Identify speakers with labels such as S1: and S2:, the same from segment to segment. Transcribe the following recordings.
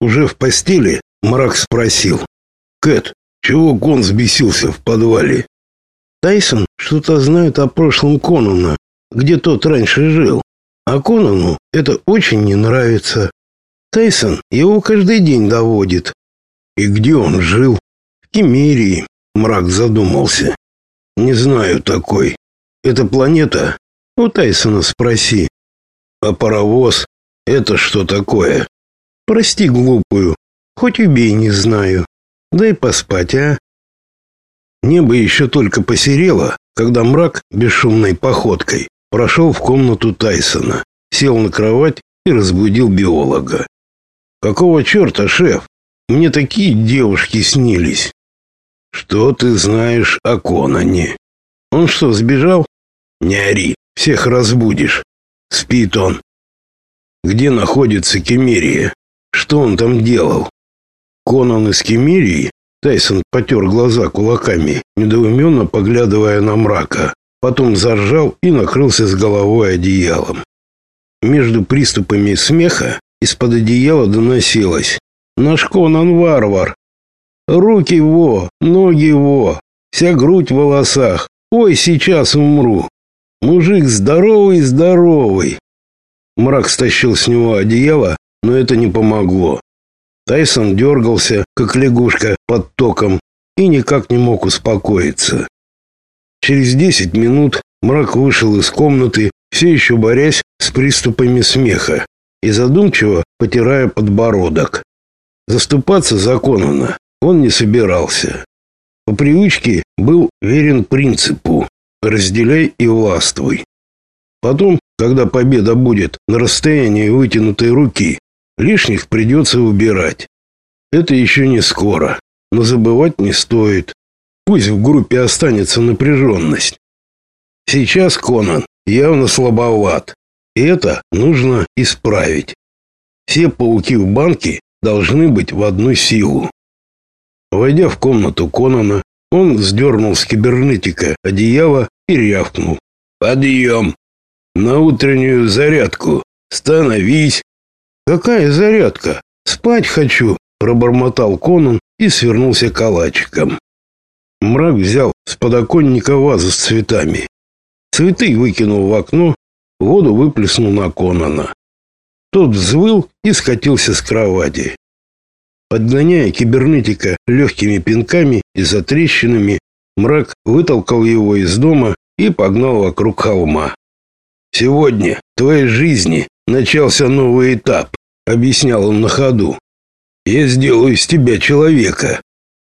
S1: Уже в постели мрак спросил. «Кэт, чего Кон взбесился в подвале?»
S2: Тайсон что-то знает о прошлом Конана, где тот раньше жил. А Конану это очень не нравится. Тайсон его каждый день доводит.
S1: И где он жил?
S2: В Кемерии,
S1: мрак задумался. Не знаю такой. Это планета?
S2: У Тайсона спроси.
S1: А паровоз это что такое?
S2: Прости глупую, хоть убей, не знаю. Дай поспать, а?
S1: Небо еще только посерело, когда мрак бесшумной походкой прошел в комнату Тайсона, сел на кровать и разбудил биолога. Какого черта, шеф? Мне такие девушки снились. Что ты знаешь о Конане? Он что, сбежал? Не ори, всех разбудишь. Спит он. Где находится Кемерия? Что он там делал? Конан из Кемерии? Тайсон потер глаза кулаками, недоуменно поглядывая на мрака. Потом заржал и накрылся с головой одеялом. Между приступами смеха из-под одеяла доносилось «Наш Конан варвар! Руки его, ноги его, вся грудь в волосах. Ой, сейчас умру! Мужик здоровый-здоровый!» Мрак стащил с него одеяло, но это не помогло. Тайсон дергался, как лягушка под током, и никак не мог успокоиться. Через десять минут мрак вышел из комнаты, все еще борясь с приступами смеха и задумчиво потирая подбородок. Заступаться законно он не собирался. По привычке был верен принципу «разделяй и властвуй». Потом, когда победа будет на расстоянии вытянутой руки, лишних придется убирать. Это еще не скоро, но забывать не стоит. Пусть в группе останется напряженность. Сейчас Конан явно слабоват, и это нужно исправить. Все пауки в банке должны быть в одну силу. Войдя в комнату Конана, он сдернул с кибернетика одеяло и рявкнул. «Подъем! На утреннюю зарядку! Становись!»
S2: «Какая зарядка? Спать хочу!» пробормотал Конан и свернулся калачиком.
S1: Мрак взял с подоконника вазу с цветами. Цветы выкинул в окно, воду выплеснул на Конана. Тот взвыл и скатился с кровати. Подгоняя кибернетика легкими пинками и затрещинами, мрак вытолкал его из дома и погнал вокруг холма. «Сегодня в твоей жизни начался новый этап», — объяснял он на ходу. «Я сделаю из тебя человека.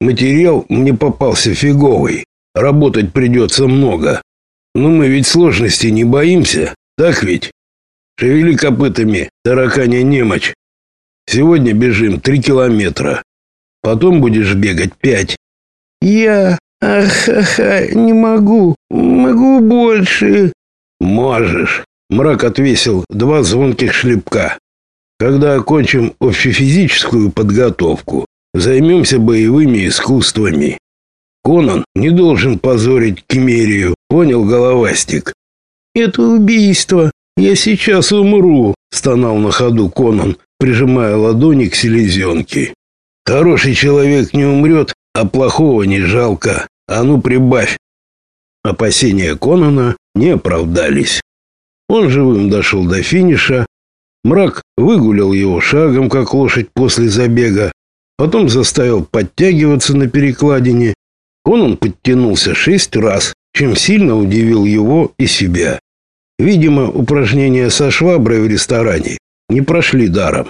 S1: Материал мне попался фиговый. Работать придется много. Но мы ведь сложностей не боимся, так ведь? Шевели копытами, тараканя немочь. Сегодня бежим три километра. Потом будешь бегать пять.
S2: Я... Ахаха, не могу. Могу больше.
S1: Можешь. Мрак отвесил два звонких шлепка. Когда окончим общефизическую подготовку, Займемся боевыми искусствами. Конан не должен позорить Кемерию, понял головастик?
S2: Это убийство. Я сейчас умру, стонал на ходу Конан, прижимая ладони к селезенке.
S1: Хороший человек не умрет, а плохого не жалко. А ну прибавь. Опасения Конана не оправдались. Он живым дошел до финиша. Мрак выгулял его шагом, как лошадь после забега, потом заставил подтягиваться на перекладине. Он подтянулся шесть раз, чем сильно удивил его и себя. Видимо, упражнения со шваброй в ресторане не прошли даром.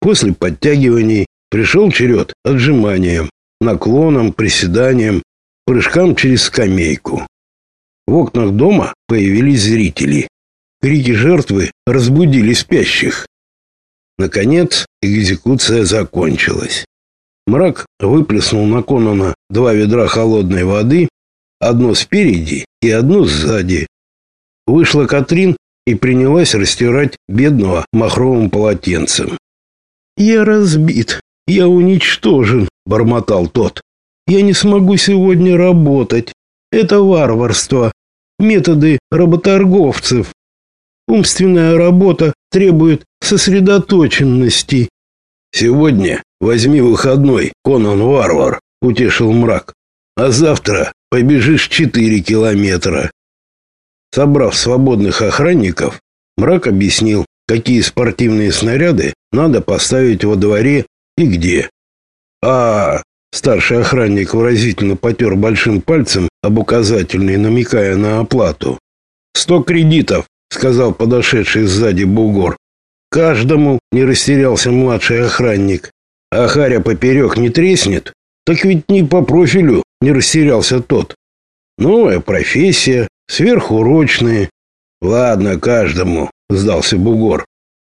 S1: После подтягиваний пришел черед отжиманиям, наклонам, приседаниям, прыжкам через скамейку. В окнах дома появились зрители. Крики жертвы разбудили спящих. Наконец, экзекуция закончилась. Мрак выплеснул на Конона два ведра холодной воды, одно спереди и одно сзади. Вышла Катрин и принялась растирать бедного махровым полотенцем.
S2: «Я разбит, я уничтожен», — бормотал тот. «Я не смогу сегодня работать. Это варварство, методы работорговцев. Умственная работа требует сосредоточенности.
S1: Сегодня возьми выходной, Конан Варвар, утешил мрак. А завтра побежишь четыре километра. Собрав свободных охранников, мрак объяснил, какие спортивные снаряды надо поставить во дворе и где. А, старший охранник выразительно потер большим пальцем об указательный, намекая на оплату. «Сто кредитов», — сказал подошедший сзади бугор. «Каждому не растерялся младший охранник. А харя поперек не треснет? Так ведь не по профилю не растерялся тот. Новая профессия, сверхурочные. Ладно, каждому, сдался бугор.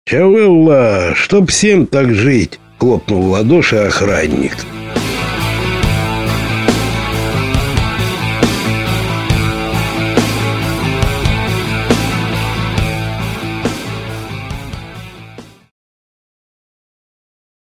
S1: Чавелла, чтоб всем так жить, хлопнул в ладоши охранник.